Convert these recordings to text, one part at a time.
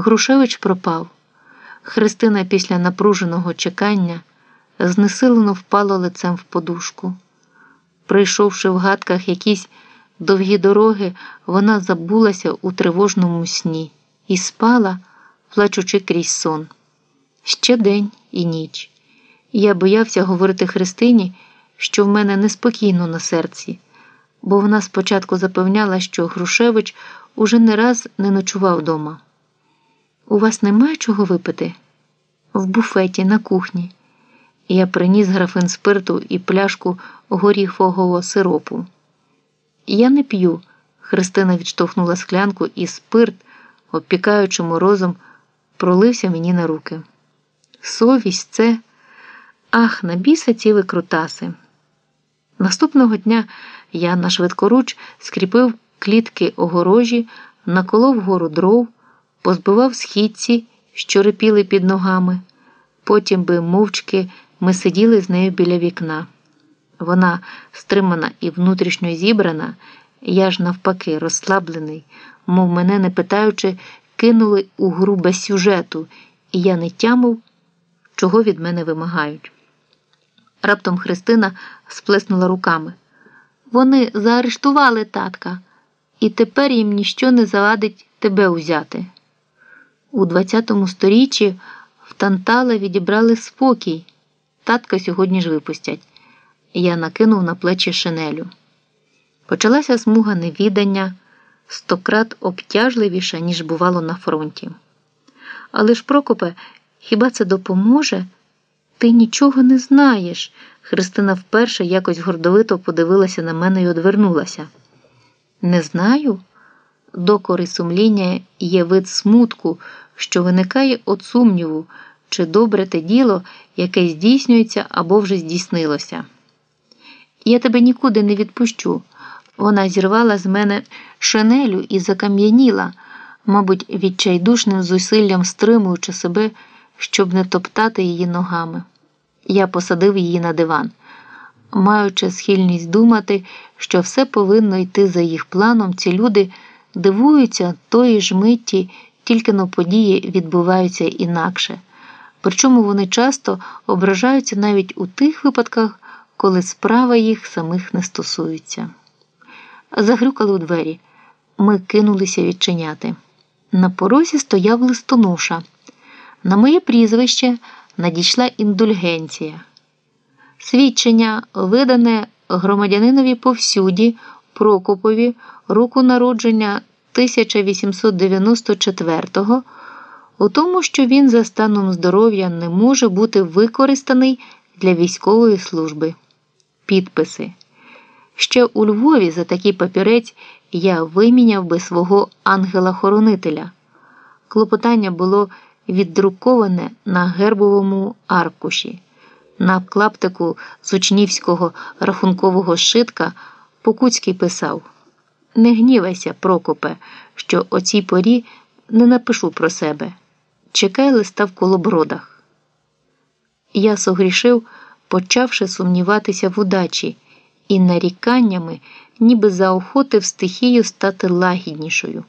Грушевич пропав. Христина після напруженого чекання знесилено впала лицем в подушку. Прийшовши в гадках якісь довгі дороги, вона забулася у тривожному сні і спала, плачучи крізь сон. Ще день і ніч. Я боявся говорити Христині, що в мене неспокійно на серці, бо вона спочатку запевняла, що Грушевич уже не раз не ночував вдома. У вас немає чого випити? В буфеті на кухні. Я приніс графин спирту і пляшку горіхового сиропу. Я не п'ю. Христина відштовхнула склянку, і спирт, обпікаючи морозом, пролився мені на руки. Совість це, ах, на біса ці викрутаси. Наступного дня я на швидкоруч скріпив клітки огорожі, наколов гору дров, позбивав східці, що рипіли під ногами. Потім би мовчки ми сиділи з нею біля вікна. Вона стримана і внутрішньо зібрана, я ж навпаки, розслаблений, мов мене, не питаючи, кинули у гру без сюжету, і я не тямив, чого від мене вимагають. Раптом Христина сплеснула руками. Вони заарештували татка, і тепер їм ніщо не завадить тебе узяти. У ХХ сторіччі в Тантала відібрали спокій. Татка сьогодні ж випустять. Я накинув на плечі шинелю. Почалася смуга невідання стократ обтяжливіша, ніж бувало на фронті. Але ж, Прокопе, хіба це допоможе? Ти нічого не знаєш. Христина вперше якось гордовито подивилася на мене і одвернулася. Не знаю. Докори сумління є вид смутку, що виникає від сумніву, чи добре те діло, яке здійснюється або вже здійснилося. Я тебе нікуди не відпущу. Вона зірвала з мене шинелю і закам'яніла, мабуть, відчайдушним зусиллям стримуючи себе, щоб не топтати її ногами. Я посадив її на диван, маючи схильність думати, що все повинно йти за їх планом, ці люди дивуються тої ж митті, тільки но події відбуваються інакше. Причому вони часто ображаються навіть у тих випадках, коли справа їх самих не стосується. Загрюкали у двері. Ми кинулися відчиняти. На порозі стояв листоноша. На моє прізвище надійшла індульгенція. Свідчення, видане громадянинові повсюді, Прокопові, року народження 1894-го, у тому, що він за станом здоров'я не може бути використаний для військової служби. Підписи. Ще у Львові за такий папірець я виміняв би свого ангела-хоронителя. Клопотання було віддруковане на гербовому аркуші. На клаптику з учнівського рахункового шитка Покуцький писав: Не гнівайся, Прокопе, що о цій порі не напишу про себе. Чекай листа в колобродах. Я согрішив, почавши сумніватися в удачі і наріканнями, ніби заохотив стихію стати лагіднішою.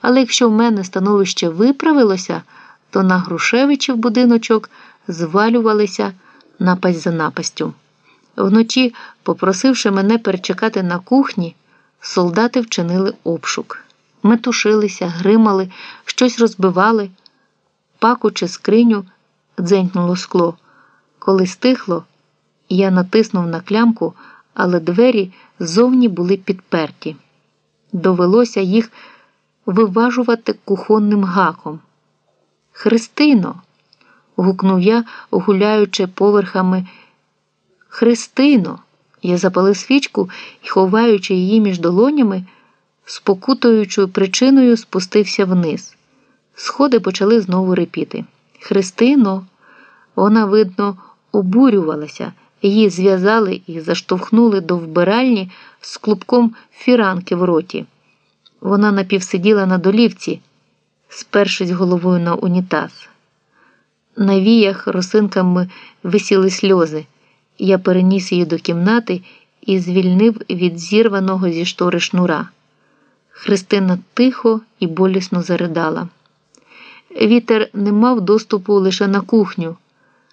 Але якщо в мене становище виправилося, то на Грушевичів будиночок звалювалися напасть за напастю. Вночі, попросивши мене перечекати на кухні, солдати вчинили обшук. Метушилися, гримали, щось розбивали, пакучи скриню, дзенькнуло скло. Коли стихло, я натиснув на клямку, але двері зовні були підперті. Довелося їх виважувати кухонним гаком. Христино. гукнув я, гуляючи поверхами. Христино. Я запалив свічку і, ховаючи її між долонями, спокутуючою причиною спустився вниз. Сходи почали знову репіти. Христино, вона, видно, обурювалася, її зв'язали і заштовхнули до вбиральні з клубком фіранки в роті. Вона напівсиділа на долівці, спершись головою на унітаз. На віях росинками висіли сльози. Я переніс її до кімнати і звільнив від зірваного зі штори шнура. Христина тихо і болісно заридала. Вітер не мав доступу лише на кухню,